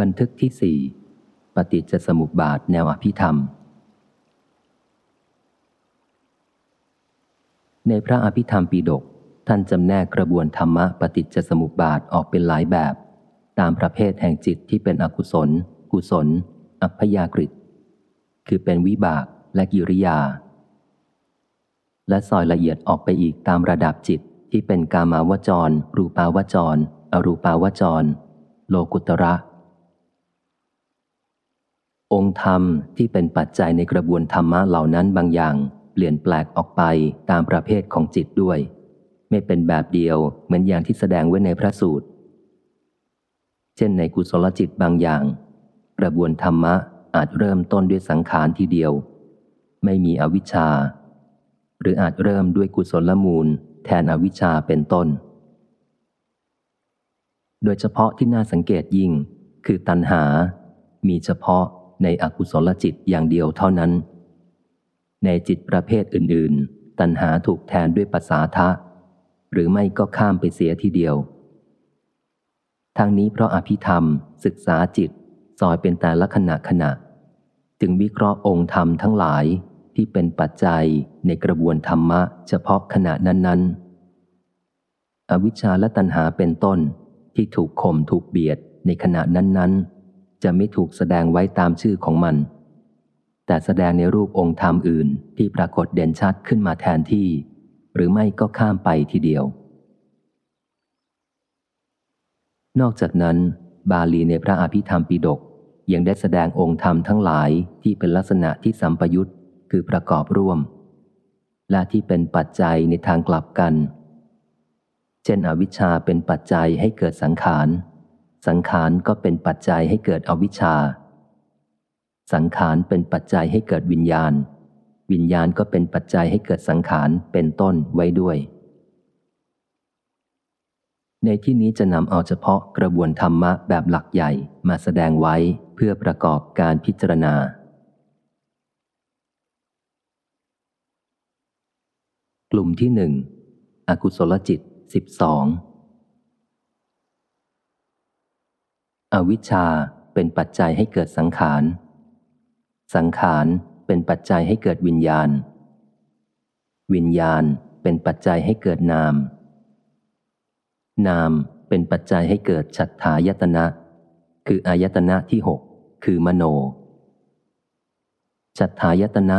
บันทึกที่สี่ปฏิจจสมุปบาทแนวอภิธรรม ในพระอภิธรรมปีดก ท่านจำแนกกระบวนธรรมะปฏิจจสมุปบาทออกเป็นหลายแบบ ตามประเภทแห่งจิตที่เป็นอกุศล กุศล อัพยากฤิคือเป็นวิบากและกิริยา และซอยละเอียดออกไปอีกตามระดับจิตที่เป็นกามาวจร รูปาวจร อรูปาวจร โลกุตระ องค์ธรรมที่เป็นปัจจัยในกระบวนธรรมะเหล่านั้นบางอย่าง เปลี่ยนแปลกออกไปตามประเภทของจิตด้วย ไม่เป็นแบบเดียวเหมือนอย่างที่แสดงไว้ในพระสูตร เช่นในกุศลจิตบางอย่าง กระบวนธรรมะอาจเริ่มต้นด้วยสังขารทีเดียว ไม่มีอวิชชา หรืออาจเริ่มด้วยกุศลมูล แทนอวิชชาเป็นต้น โดยเฉพาะที่น่าสังเกตยิ่งคือตัณหา มีเฉพาะ ในอกุศลจิตอย่างเดียวเท่านั้น ในจิตประเภทอื่น ๆ ตัณหาถูกแทนด้วยภาษาทะ หรือไม่ก็ข้ามไปเสียทีเดียว ทางนี้เพราะอภิธรรม ศึกษาจิตซอยเป็นแต่ละขณะขณะ จึงวิเคราะห์องค์ธรรมทั้งหลายที่เป็นปัจจัยในกระบวนธรรมะเฉพาะขณะนั้น ๆ อวิชชาและตัณหาเป็นต้นที่ถูกข่มถูกเบียดในขณะนั้นๆ จะไม่ถูกแสดงไว้ตามชื่อของมัน แต่แสดงในรูปองค์ธรรมอื่นที่ปรากฏเด่นชัดขึ้นมาแทนที่ หรือไม่ก็ข้ามไปทีเดียว นอกจากนั้น บาลีในพระอภิธรรมปิฎกยังได้แสดงองค์ธรรมทั้งหลายที่เป็นลักษณะที่สัมปยุตคือประกอบร่วม และที่เป็นปัจจัยในทางกลับกัน เช่นอวิชชาเป็นปัจจัยให้เกิดสังขาร สังขารก็เป็นปัจจัยให้เกิดอวิชชา สังขารเป็นปัจจัยให้เกิดวิญญาณ วิญญาณก็เป็นปัจจัยให้เกิดสังขารเป็นต้นไว้ด้วย ในที่นี้จะนำเอาเฉพาะกระบวนธรรมะแบบหลักใหญ่มาแสดงไว้เพื่อประกอบการพิจารณากลุ่มที่หนึ่งอกุศลจิตสิบสอง อวิชชาเป็นปัจจัยให้เกิดสังขาร สังขารเป็นปัจจัยให้เกิดวิญญาณ วิญญาณเป็นปัจจัยให้เกิดนาม นามเป็นปัจจัยให้เกิดฉัตถายตนะ คืออายตนะที่หกคือมโน ฉัตถายตนะ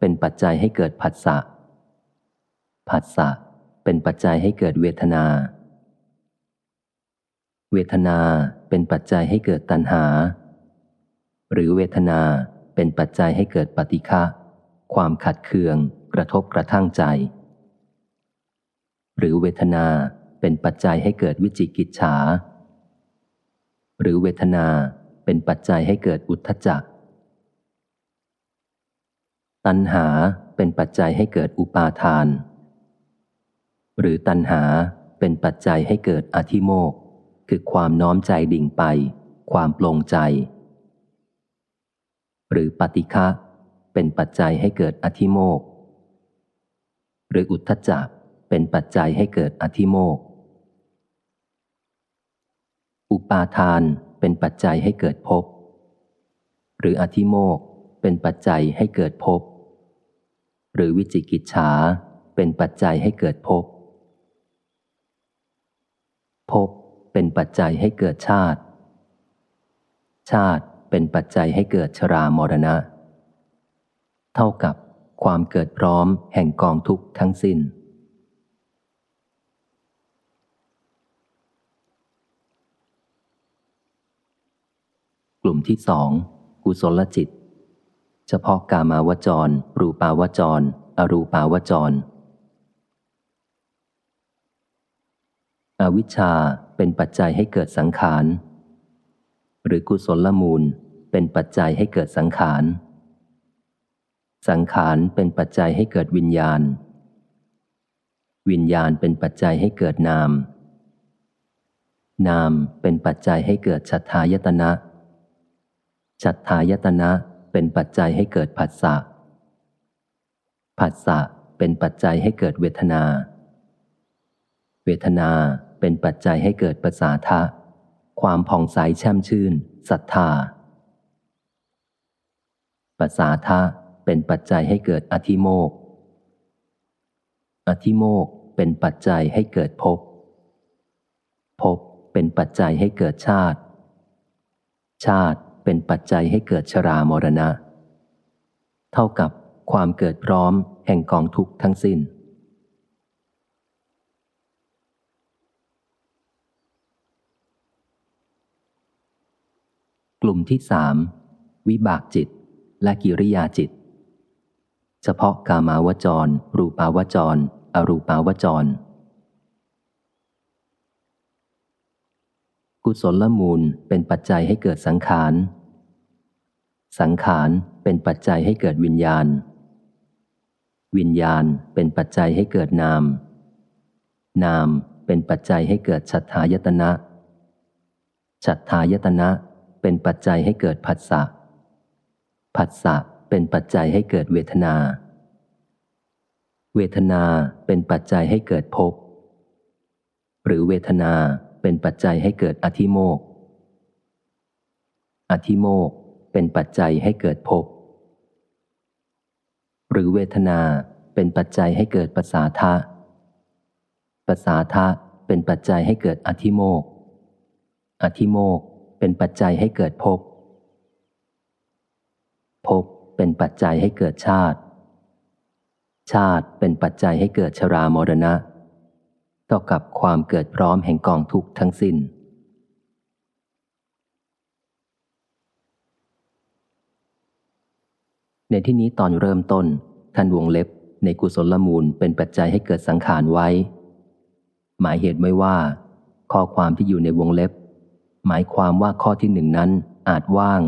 เป็นปัจจัยให้เกิดผัสสะ ผัสสะเป็นปัจจัยให้เกิดเวทนา เวทนา เป็นปัจจัยให้เกิดตัณหา หรือเวทนาเป็นปัจจัยให้เกิดปฏิฆะความขัดเคือง กระทบกระทั่งใจ หรือเวทนาเป็นปัจจัยให้เกิดวิจิกิจฉา หรือเวทนาเป็นปัจจัยให้เกิดอุทธจักตัณหาเป็นปัจจัยให้เกิดอุปาทาน หรือตัณหาเป็นปัจจัยให้เกิดอธิโมก คือความน้อมใจดิ่งไป ความปลงใจ หรือปฏิฆะเป็นปัจจัยให้เกิดอธิโมก หรืออุทธจักเป็นปัจจัยให้เกิดอธิโมก อุปาทานเป็นปัจจัยให้เกิดภพ หรืออธิโมกเป็นปัจจัยให้เกิดภพ หรือวิจิกิจฉาเป็นปัจจัยให้เกิดภพภพ เป็นปัจจัยให้เกิดชาติ ชาติเป็นปัจจัยให้เกิดชรามรณะ เท่ากับความเกิดพร้อมแห่งกองทุกข์ทั้งสิน้น กลุ่มที่สองกุศลจิต เฉพาะกามาวจร รูปาวจร อรูปาวจร อวิชชา เป็นปัจจัยให้เกิดสังขาร หรือกุศลมูลเป็นปัจจัยให้เกิดสังขาร สังขารเป็นปัจจัยให้เกิดวิญญาณ วิญญาณเป็นปัจจัยให้เกิดนาม นามเป็นปัจจัยให้เกิดชัทายตนะชัทายตนะเป็นปัจจัยให้เกิดผัสสะ ผัสสะเป็นปัจจัยให้เกิดเวทนา เวทนา เป็นปัจจัยให้เกิดภาษาทะ ความผ่องใสแช่มชื่นศรัทธาปัสสาทะเป็นปัจจัยให้เกิดอธิโมก อธิโมกเป็นปัจจัยให้เกิดภพ ภพเป็นปัจจัยให้เกิดชาติ ชาติเป็นปัจจัยให้เกิดชรามรณะ เท่ากับความเกิดพร้อมแห่งกองทุกข์ทั้งสิ้น กลุ่มที่สามวิบากจิต และกิริยาจิต เฉพาะกามาวจร รูปาวจร อรูปาวจร กุศลละมูลเป็นปัจจัยให้เกิดสังขาร สังขารเป็นปัจจัยให้เกิดวิญญาณ วิญญาณเป็นปัจจัยให้เกิดนาม นามเป็นปัจจัยให้เกิดฉัตทายตนะฉัตทายตนะ เป็นปัจจัยให้เกิดผัสสะ ผัสสะเป็นปัจจัยให้เกิดเวทนา เวทนาเป็นปัจจัยให้เกิดภพ หรือเวทนาเป็นปัจจัยให้เกิดอธิโมก อธิโมกเป็นปัจจัยให้เกิดภพ หรือเวทนาเป็นปัจจัยให้เกิดปัสสาทะปัสสาทะเป็นปัจจัยให้เกิดอธิโมก อธิโมก เป็นปัจจัยให้เกิดภพภพเป็นปัจจัยให้เกิดชาติ ชาติเป็นปัจจัยให้เกิดชรามรณะเท่ากับความเกิดพร้อมแห่งกองทุกข์ทั้งสิน้น ในที่นี้ตอนเริ่มต้น ท่านวงเล็บในกุศลมูลเป็นปัจจัยให้เกิดสังขารไว้ หมายเหตุไม่ว่า ข้อความที่อยู่ในวงเล็บ หมายความว่าข้อที่หนึ่งนั้นอาจว่าง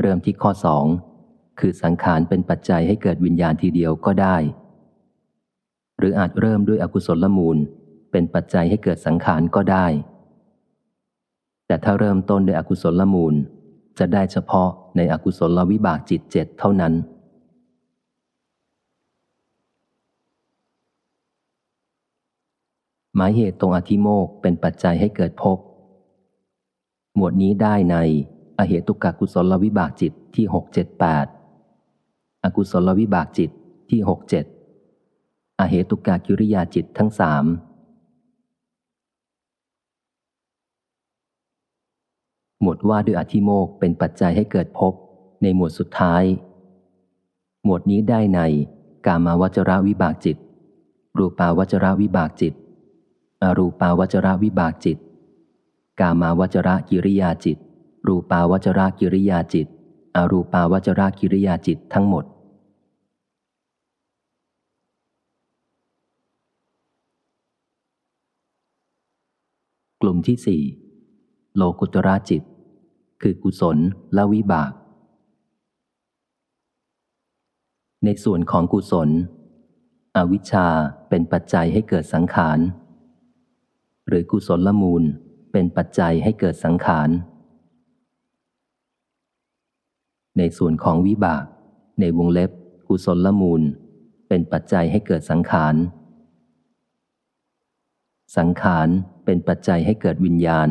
เริ่มที่ข้อสองคือสังขารเป็นปัจจัยให้เกิดวิญญาณทีเดียวก็ได้ หรืออาจเริ่มด้วยอกุศลมูล เป็นปัจจัยให้เกิดสังขารก็ได้ แต่ถ้าเริ่มต้นด้วยอกุศลมูล จะได้เฉพาะในอกุศลวิบากจิตเจ็ดเท่านั้น หมายเหตุตรงอธิโมกเป็นปัจจัยให้เกิดภพ หมวดนี้ได้ใน อเหตุกากุศลวิบากจิตที่หกเจ็ดแปดอกุศลวิบากจิตที่หกเจ็ดอเหตุกากิริยาจิตทั้งสามหมวดว่าด้วยอธิโมกเป็นปัจจัยให้เกิดภพในหมวดสุดท้าย หมวดนี้ได้ใน กามาวจรวิบากจิต รูปาวจรวิบากจิต อรูปาวจรวิบากจิต กามาวจระกิริยาจิต รูปาวจรากิริยาจิต อรูปาวจรากิริยาจิตทั้งหมด กลุ่มที่สี่โลกุตระจิต คือกุศลและวิบาก ในส่วนของกุศล อวิชชาเป็นปัจจัยให้เกิดสังขาร หรือกุศลละมูล เป็นปัจจัยให้เกิดสังขาร ในส่วนของวิบาก ในวงเล็บกุศลละมูล เป็นปัจจัยให้เกิดสังขาร สังขารเป็นปัจจัยให้เกิดวิญญาณ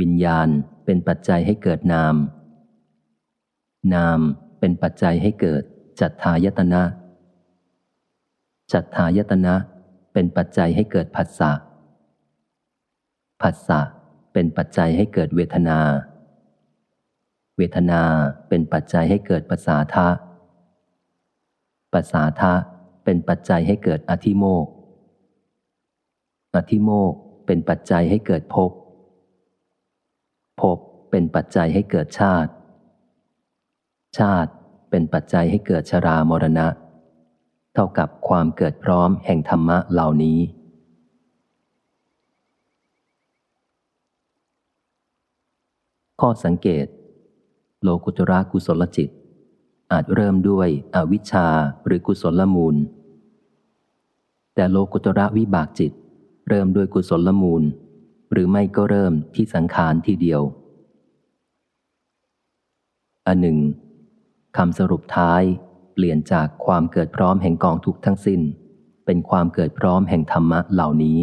วิญญาณเป็นปัจจัยให้เกิดนาม นามเป็นปัจจัยให้เกิดจัตทายตนะ จัตทายตนะเป็นปัจจัยให้เกิดผัสสะ ผัสสะเป็นปัจจัยให้เกิดเวทนา เวทนาเป็นปัจจัยให้เกิดภาษาทะภาษาทะเป็นปัจจัยให้เกิดอธิโมก อธิโมกเป็นปัจจัยให้เกิดภพ ภพเป็นปัจจัยให้เกิดชาติ ชาติเป็นปัจจัยให้เกิดชรามรณะ เท่ากับความเกิดพร้อมแห่งธรรมะเหล่านี้ ข้อสังเกต โลกุตระกุศลจิต อาจเริ่มด้วยอวิชชาหรือกุศลมูล แต่โลกุตระวิบากจิต เริ่มด้วยกุศลมูล หรือไม่ก็เริ่มที่สังขารทีเดียว อันหนึ่งคำสรุปท้ายเปลี่ยนจากความเกิดพร้อมแห่งกองทุกทั้งสิ้น เป็นความเกิดพร้อมแห่งธรรมะเหล่านี้